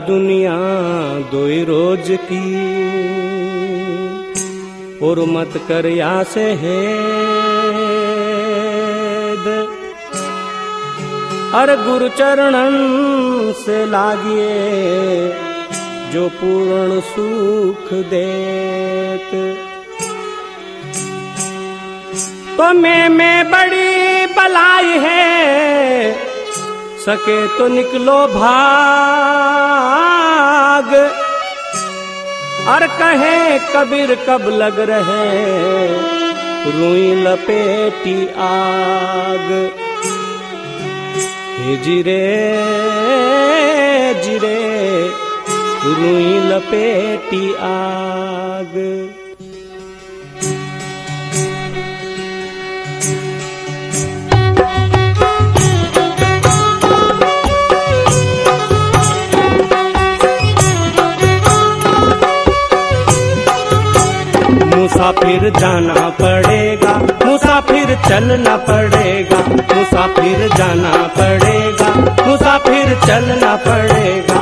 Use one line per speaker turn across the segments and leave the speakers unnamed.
दुनिया दो रोज की। और मत कर या से हेद। अर गुरु चरणन से लागिए जो पूर्ण सुख देत। तो मैं बड़ी बलाई है, सके तो निकलो भाग और कहे, कबीर कब लग रहे रुई लपेटी आग। हे जिरे जिरे, रुई लपेटी आग। मुसाफिर जाना पड़ेगा मुसाफिर चलना पड़ेगा मुसाफिर जाना पड़ेगा मुसाफिर चलना पड़ेगा।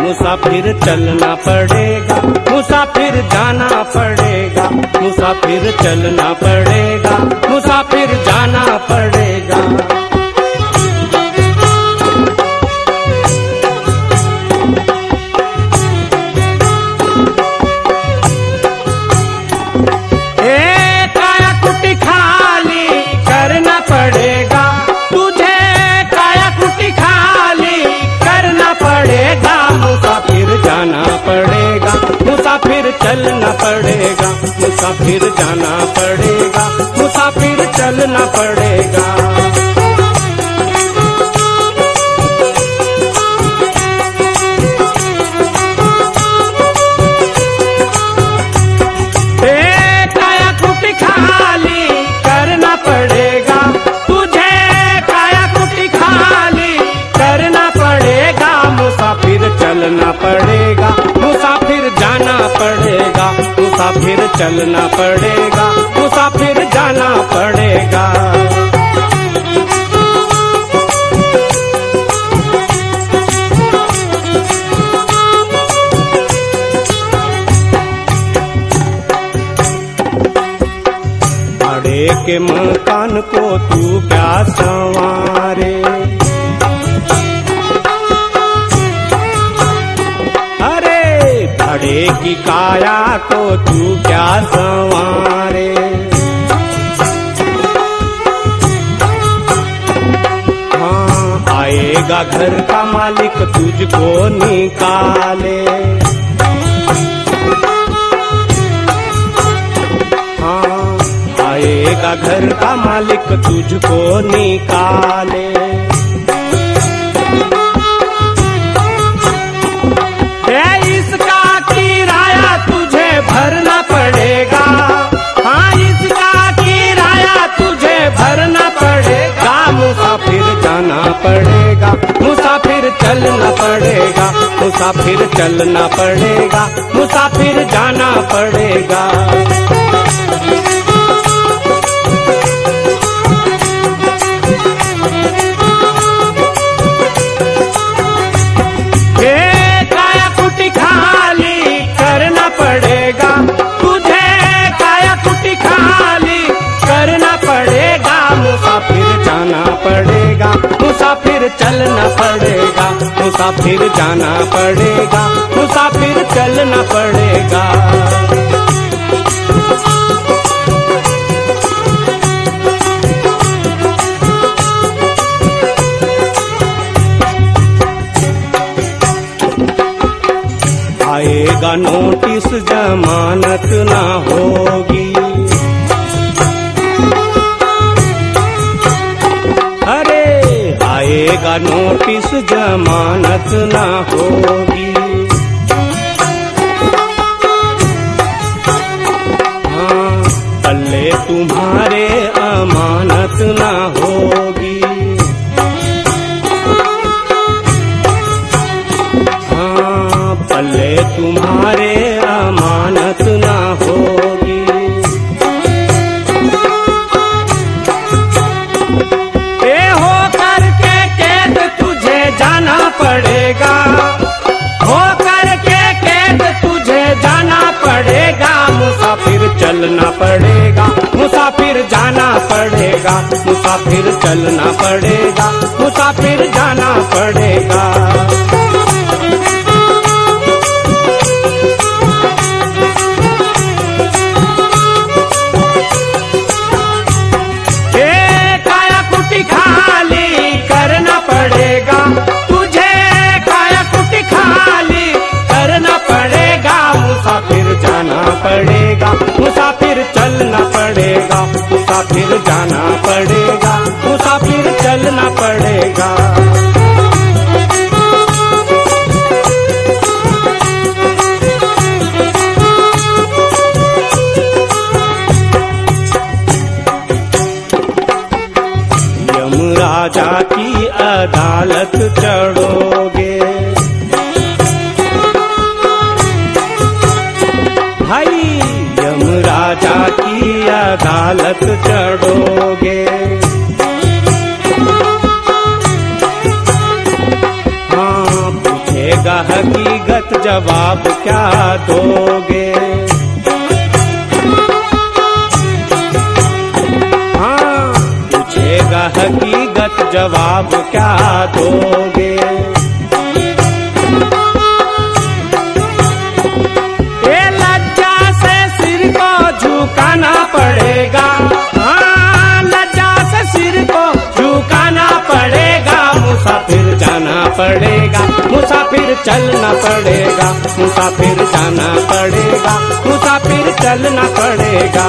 मुसाफिर चलना पड़ेगा मुसाफिर जाना पड़ेगा मुसाफिर चलना पड़ेगा मुसाफिर जाना पड़ेगा। मुसाफिर जाना पड़ेगा। मुसाफिर चलना पड़ेगा। चलना पड़ेगा मुसाफिर जाना पड़ेगा। भाड़े के मकान को तू क्या संवारे? की काया को तू क्या संवारे? हाँ आएगा घर का मालिक तुझको निकाले। हाँ आएगा घर का मालिक तुझको निकाले। चलना पड़ेगा मुसाफिर चलना पड़ेगा मुसाफिर जाना पड़ेगा। चलना पड़ेगा। मुसाफिर जाना पड़ेगा मुसाफिर चलना पड़ेगा। आएगा नोटिस जमानत ना होगी। आएगा नोटिस जमानत ना होगी। मुसाफिर जाना पड़ेगा मुसाफिर चलना पड़ेगा मुसाफिर जाना पड़ेगा। जवाब क्या दोगे? हाँ पूछेगा हकीकत जवाब क्या दोगे? लज्जा से सिर को झुकाना पड़ेगा। हाँ लज्जा से सिर को झुकाना पड़ेगा जाना पड़ेगा। चलना पड़ेगा मुसाफिर जाना पड़ेगा मुसाफिर चलना पड़ेगा।